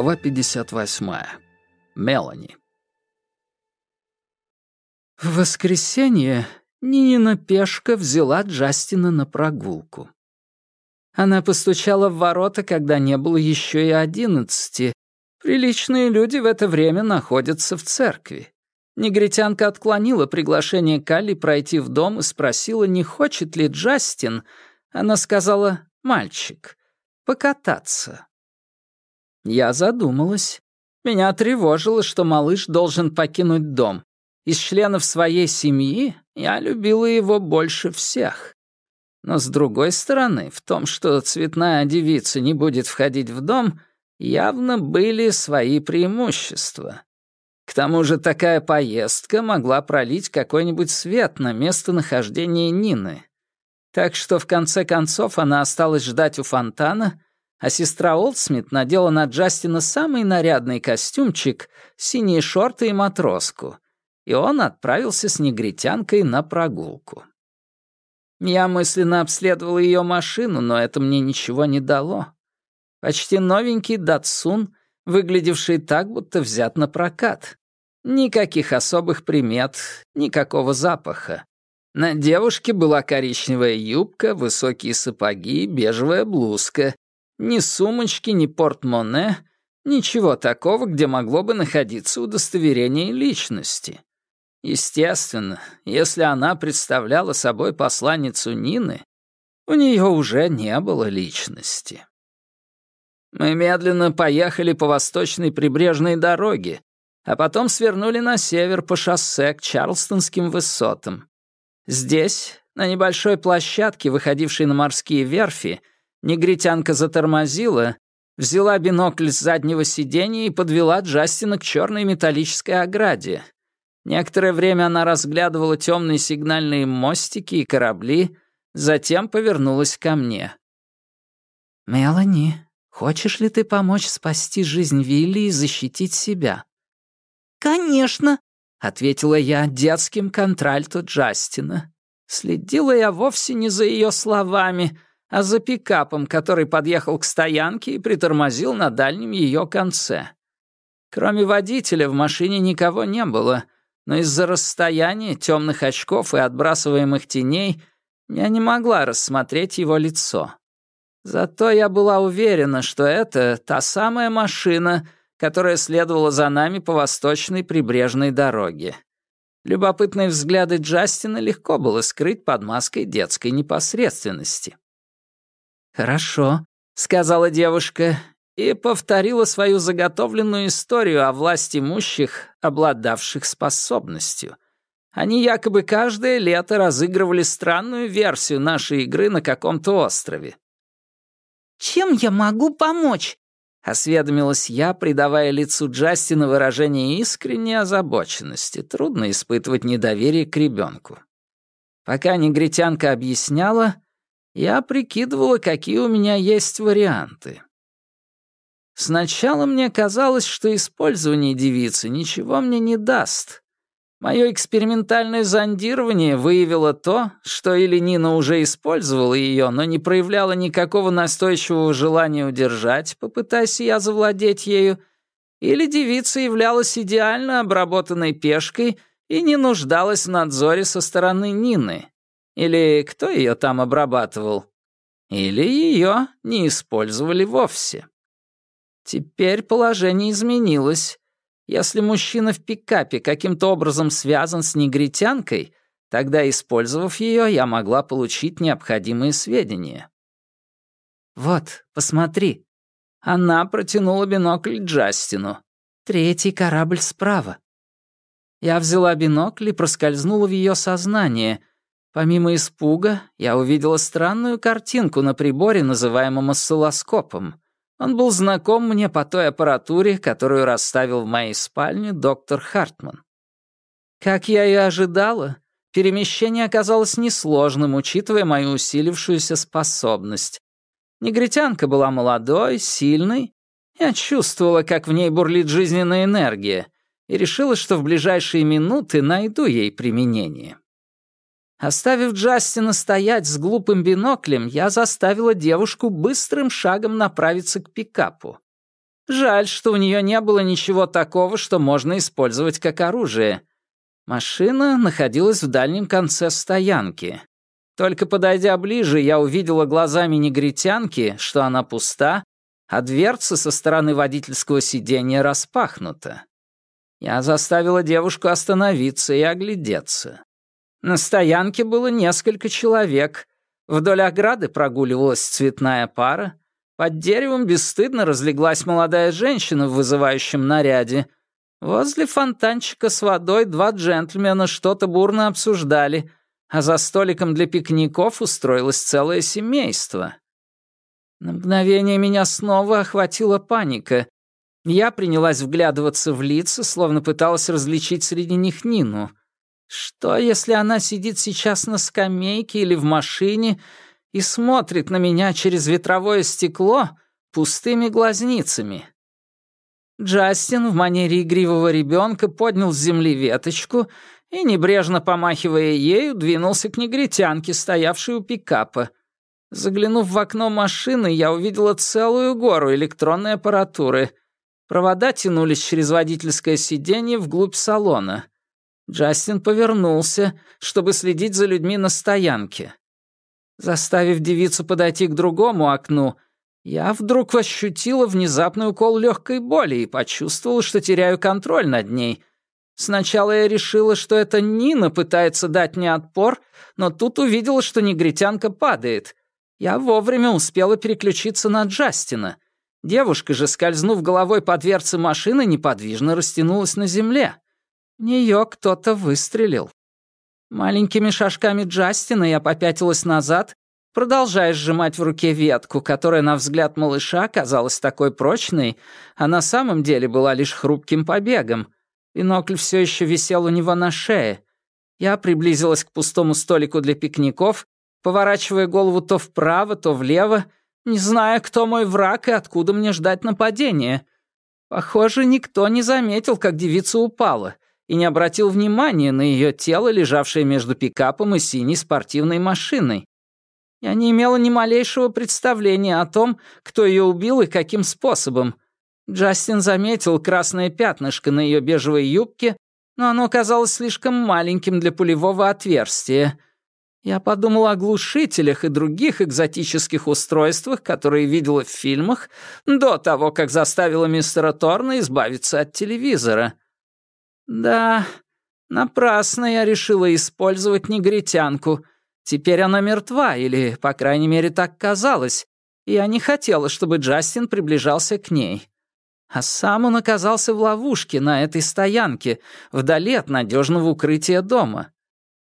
Глава 58. Мелани. В воскресенье Нинина пешка взяла Джастина на прогулку. Она постучала в ворота, когда не было еще и одиннадцати. Приличные люди в это время находятся в церкви. Негритянка отклонила приглашение Калли пройти в дом и спросила, не хочет ли Джастин, она сказала «мальчик», покататься. Я задумалась. Меня тревожило, что малыш должен покинуть дом. Из членов своей семьи я любила его больше всех. Но с другой стороны, в том, что цветная девица не будет входить в дом, явно были свои преимущества. К тому же такая поездка могла пролить какой-нибудь свет на местонахождение Нины. Так что в конце концов она осталась ждать у фонтана, а сестра Олдсмит надела на Джастина самый нарядный костюмчик, синие шорты и матроску, и он отправился с негритянкой на прогулку. Я мысленно обследовал ее машину, но это мне ничего не дало. Почти новенький Датсун, выглядевший так, будто взят на прокат. Никаких особых примет, никакого запаха. На девушке была коричневая юбка, высокие сапоги, бежевая блузка. Ни сумочки, ни портмоне, ничего такого, где могло бы находиться удостоверение личности. Естественно, если она представляла собой посланницу Нины, у нее уже не было личности. Мы медленно поехали по восточной прибрежной дороге, а потом свернули на север по шоссе к Чарлстонским высотам. Здесь, на небольшой площадке, выходившей на морские верфи, Негритянка затормозила, взяла бинокль с заднего сиденья и подвела Джастина к черной металлической ограде. Некоторое время она разглядывала темные сигнальные мостики и корабли, затем повернулась ко мне. «Мелани, хочешь ли ты помочь спасти жизнь Вилли и защитить себя?» «Конечно», — ответила я детским контральто Джастина. Следила я вовсе не за ее словами — а за пикапом, который подъехал к стоянке и притормозил на дальнем ее конце. Кроме водителя в машине никого не было, но из-за расстояния, темных очков и отбрасываемых теней я не могла рассмотреть его лицо. Зато я была уверена, что это та самая машина, которая следовала за нами по восточной прибрежной дороге. Любопытные взгляды Джастина легко было скрыть под маской детской непосредственности. «Хорошо», — сказала девушка и повторила свою заготовленную историю о власти имущих, обладавших способностью. Они якобы каждое лето разыгрывали странную версию нашей игры на каком-то острове. «Чем я могу помочь?» — осведомилась я, придавая лицу Джастина выражение искренней озабоченности. Трудно испытывать недоверие к ребенку. Пока негритянка объясняла, я прикидывала, какие у меня есть варианты. Сначала мне казалось, что использование девицы ничего мне не даст. Мое экспериментальное зондирование выявило то, что или Нина уже использовала ее, но не проявляла никакого настойчивого желания удержать, попытаясь я завладеть ею, или девица являлась идеально обработанной пешкой и не нуждалась в надзоре со стороны Нины. Или кто ее там обрабатывал? Или ее не использовали вовсе? Теперь положение изменилось. Если мужчина в пикапе каким-то образом связан с негритянкой, тогда, использовав ее, я могла получить необходимые сведения. «Вот, посмотри». Она протянула бинокль Джастину. «Третий корабль справа». Я взяла бинокль и проскользнула в ее сознание, Помимо испуга, я увидела странную картинку на приборе, называемом осциллоскопом. Он был знаком мне по той аппаратуре, которую расставил в моей спальне доктор Хартман. Как я и ожидала, перемещение оказалось несложным, учитывая мою усилившуюся способность. Негритянка была молодой, сильной. Я чувствовала, как в ней бурлит жизненная энергия, и решила, что в ближайшие минуты найду ей применение. Оставив Джастина стоять с глупым биноклем, я заставила девушку быстрым шагом направиться к пикапу. Жаль, что у нее не было ничего такого, что можно использовать как оружие. Машина находилась в дальнем конце стоянки. Только подойдя ближе, я увидела глазами негритянки, что она пуста, а дверца со стороны водительского сиденья распахнута. Я заставила девушку остановиться и оглядеться. На стоянке было несколько человек. Вдоль ограды прогуливалась цветная пара. Под деревом бесстыдно разлеглась молодая женщина в вызывающем наряде. Возле фонтанчика с водой два джентльмена что-то бурно обсуждали, а за столиком для пикников устроилось целое семейство. На мгновение меня снова охватила паника. Я принялась вглядываться в лица, словно пыталась различить среди них Нину. Что, если она сидит сейчас на скамейке или в машине и смотрит на меня через ветровое стекло пустыми глазницами? Джастин в манере игривого ребенка поднял с земли веточку и, небрежно помахивая ею, двинулся к негритянке, стоявшей у пикапа — Заглянув в окно машины, я увидела целую гору электронной аппаратуры. Провода тянулись через водительское сиденье вглубь салона. Джастин повернулся, чтобы следить за людьми на стоянке. Заставив девицу подойти к другому окну, я вдруг ощутила внезапный укол легкой боли и почувствовала, что теряю контроль над ней. Сначала я решила, что это Нина пытается дать мне отпор, но тут увидела, что негритянка падает. Я вовремя успела переключиться на Джастина. Девушка же, скользнув головой по дверце машины, неподвижно растянулась на земле. В нее кто-то выстрелил. Маленькими шажками Джастина я попятилась назад, продолжая сжимать в руке ветку, которая, на взгляд малыша, казалась такой прочной, а на самом деле была лишь хрупким побегом. Бинокль все еще висел у него на шее. Я приблизилась к пустому столику для пикников поворачивая голову то вправо, то влево, не зная, кто мой враг и откуда мне ждать нападения. Похоже, никто не заметил, как девица упала, и не обратил внимания на ее тело, лежавшее между пикапом и синей спортивной машиной. Я не имела ни малейшего представления о том, кто ее убил и каким способом. Джастин заметил красное пятнышко на ее бежевой юбке, но оно казалось слишком маленьким для пулевого отверстия — я подумала о глушителях и других экзотических устройствах, которые видела в фильмах, до того, как заставила мистера Торна избавиться от телевизора. Да, напрасно я решила использовать негритянку. Теперь она мертва, или, по крайней мере, так казалось. Я не хотела, чтобы Джастин приближался к ней. А сам он оказался в ловушке на этой стоянке, вдали от надежного укрытия дома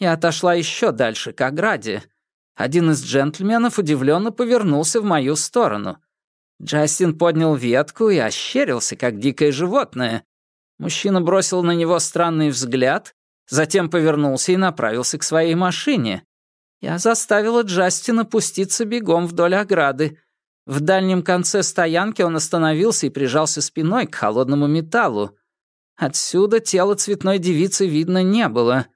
и отошла еще дальше, к ограде. Один из джентльменов удивленно повернулся в мою сторону. Джастин поднял ветку и ощерился, как дикое животное. Мужчина бросил на него странный взгляд, затем повернулся и направился к своей машине. Я заставила Джастина пуститься бегом вдоль ограды. В дальнем конце стоянки он остановился и прижался спиной к холодному металлу. Отсюда тело цветной девицы видно не было.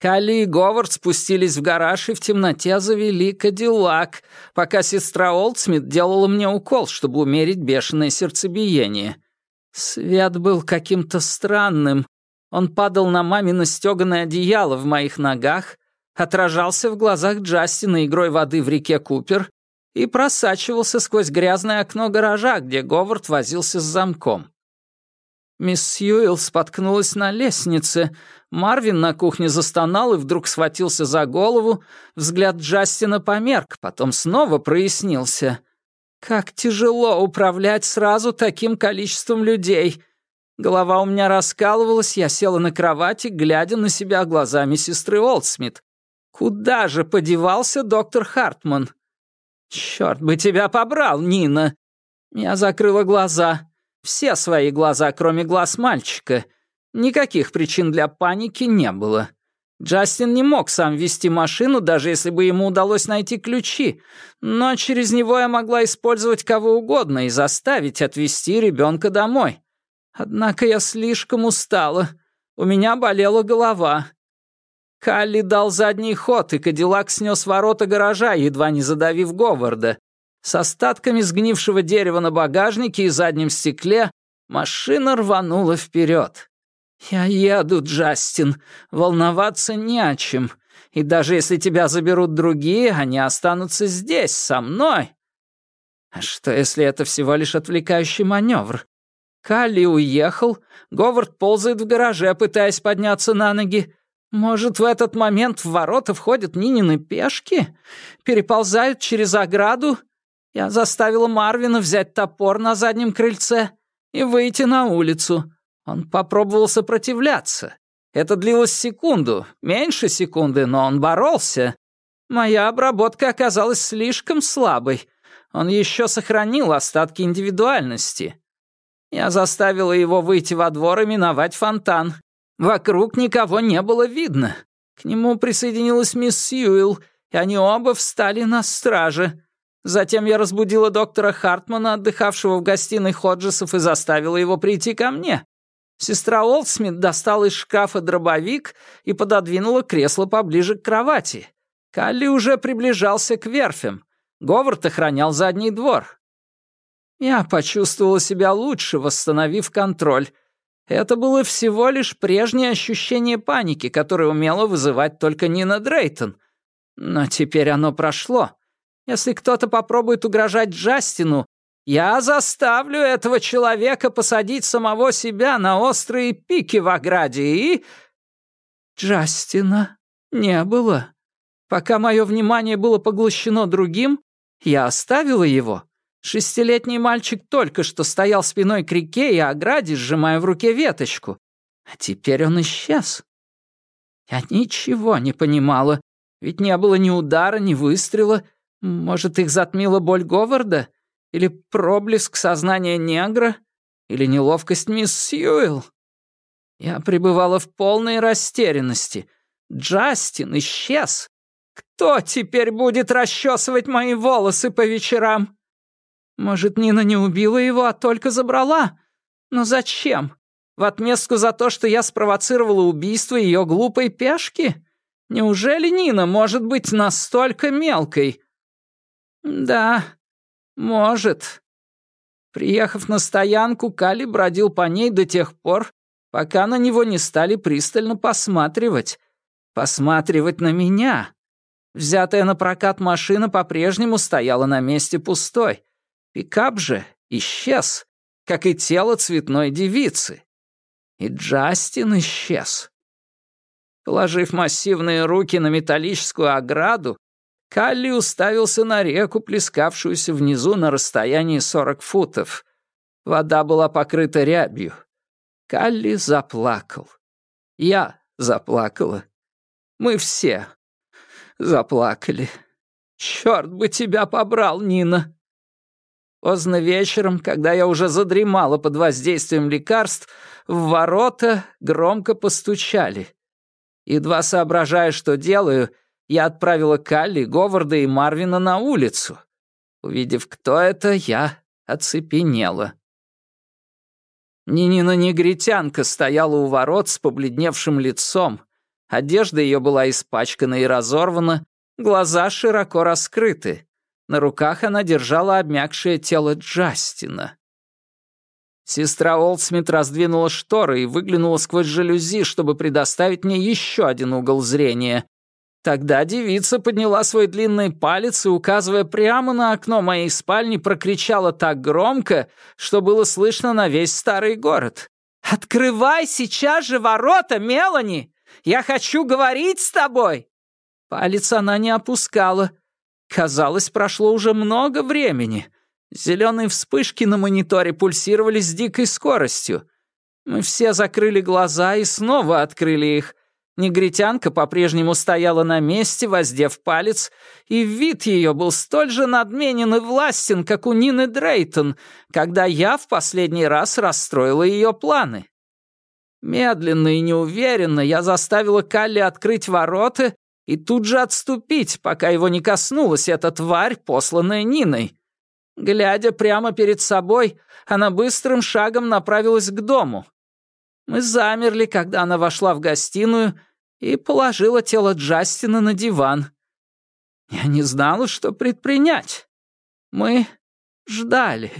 Калли и Говард спустились в гараж и в темноте завели Кадиллак, пока сестра Олдсмит делала мне укол, чтобы умерить бешеное сердцебиение. Свет был каким-то странным. Он падал на мамино стёганое одеяло в моих ногах, отражался в глазах Джастина игрой воды в реке Купер и просачивался сквозь грязное окно гаража, где Говард возился с замком. Мисс Сьюэлл споткнулась на лестнице. Марвин на кухне застонал и вдруг схватился за голову. Взгляд Джастина померк, потом снова прояснился. Как тяжело управлять сразу таким количеством людей. Голова у меня раскалывалась, я села на кровати, глядя на себя глазами сестры Олдсмит. Куда же подевался доктор Хартман? Черт бы тебя побрал, Нина! Я закрыла глаза. Все свои глаза, кроме глаз мальчика. Никаких причин для паники не было. Джастин не мог сам вести машину, даже если бы ему удалось найти ключи, но через него я могла использовать кого угодно и заставить отвезти ребенка домой. Однако я слишком устала. У меня болела голова. Калли дал задний ход, и Кадиллак снес ворота гаража, едва не задавив Говарда. С остатками сгнившего дерева на багажнике и заднем стекле машина рванула вперед. «Я еду, Джастин. Волноваться не о чем. И даже если тебя заберут другие, они останутся здесь, со мной». А что, если это всего лишь отвлекающий маневр? Калли уехал, Говард ползает в гараже, пытаясь подняться на ноги. Может, в этот момент в ворота входят Нинины пешки? Переползают через ограду? Я заставила Марвина взять топор на заднем крыльце и выйти на улицу. Он попробовал сопротивляться. Это длилось секунду, меньше секунды, но он боролся. Моя обработка оказалась слишком слабой. Он еще сохранил остатки индивидуальности. Я заставила его выйти во двор и миновать фонтан. Вокруг никого не было видно. К нему присоединилась мисс Сьюэлл, и они оба встали на страже. Затем я разбудила доктора Хартмана, отдыхавшего в гостиной Ходжесов, и заставила его прийти ко мне. Сестра Олдсмит достала из шкафа дробовик и пододвинула кресло поближе к кровати. Калли уже приближался к верфям. Говард охранял задний двор. Я почувствовала себя лучше, восстановив контроль. Это было всего лишь прежнее ощущение паники, которое умела вызывать только Нина Дрейтон. Но теперь оно прошло. Если кто-то попробует угрожать Джастину, я заставлю этого человека посадить самого себя на острые пики в ограде и... Джастина не было. Пока мое внимание было поглощено другим, я оставила его. Шестилетний мальчик только что стоял спиной к реке и ограде, сжимая в руке веточку. А теперь он исчез. Я ничего не понимала, ведь не было ни удара, ни выстрела. Может, их затмила боль Говарда? Или проблеск сознания негра? Или неловкость мисс Сьюэлл? Я пребывала в полной растерянности. Джастин исчез. Кто теперь будет расчесывать мои волосы по вечерам? Может, Нина не убила его, а только забрала? Но зачем? В отместку за то, что я спровоцировала убийство ее глупой пешки? Неужели Нина может быть настолько мелкой? Да, «Может». Приехав на стоянку, Кали бродил по ней до тех пор, пока на него не стали пристально посматривать. Посматривать на меня. Взятая на прокат машина по-прежнему стояла на месте пустой. Пикап же исчез, как и тело цветной девицы. И Джастин исчез. Положив массивные руки на металлическую ограду, Калли уставился на реку, плескавшуюся внизу на расстоянии сорок футов. Вода была покрыта рябью. Калли заплакал. Я заплакала. Мы все заплакали. Черт бы тебя побрал, Нина! Поздно вечером, когда я уже задремала под воздействием лекарств, в ворота громко постучали. Едва соображая, что делаю, я отправила Калли, Говарда и Марвина на улицу. Увидев, кто это, я оцепенела. Нинина негритянка стояла у ворот с побледневшим лицом. Одежда ее была испачкана и разорвана, глаза широко раскрыты. На руках она держала обмякшее тело Джастина. Сестра Олдсмит раздвинула шторы и выглянула сквозь жалюзи, чтобы предоставить мне еще один угол зрения. Тогда девица подняла свой длинный палец и, указывая прямо на окно моей спальни, прокричала так громко, что было слышно на весь старый город. «Открывай сейчас же ворота, Мелани! Я хочу говорить с тобой!» Палец она не опускала. Казалось, прошло уже много времени. Зеленые вспышки на мониторе пульсировали с дикой скоростью. Мы все закрыли глаза и снова открыли их — Негритянка по-прежнему стояла на месте, воздев палец, и вид ее был столь же надменен и властен, как у Нины Дрейтон, когда я в последний раз расстроила ее планы. Медленно и неуверенно я заставила Калли открыть ворота и тут же отступить, пока его не коснулась эта тварь, посланная Ниной. Глядя прямо перед собой, она быстрым шагом направилась к дому. Мы замерли, когда она вошла в гостиную и положила тело Джастина на диван. Я не знала, что предпринять. Мы ждали.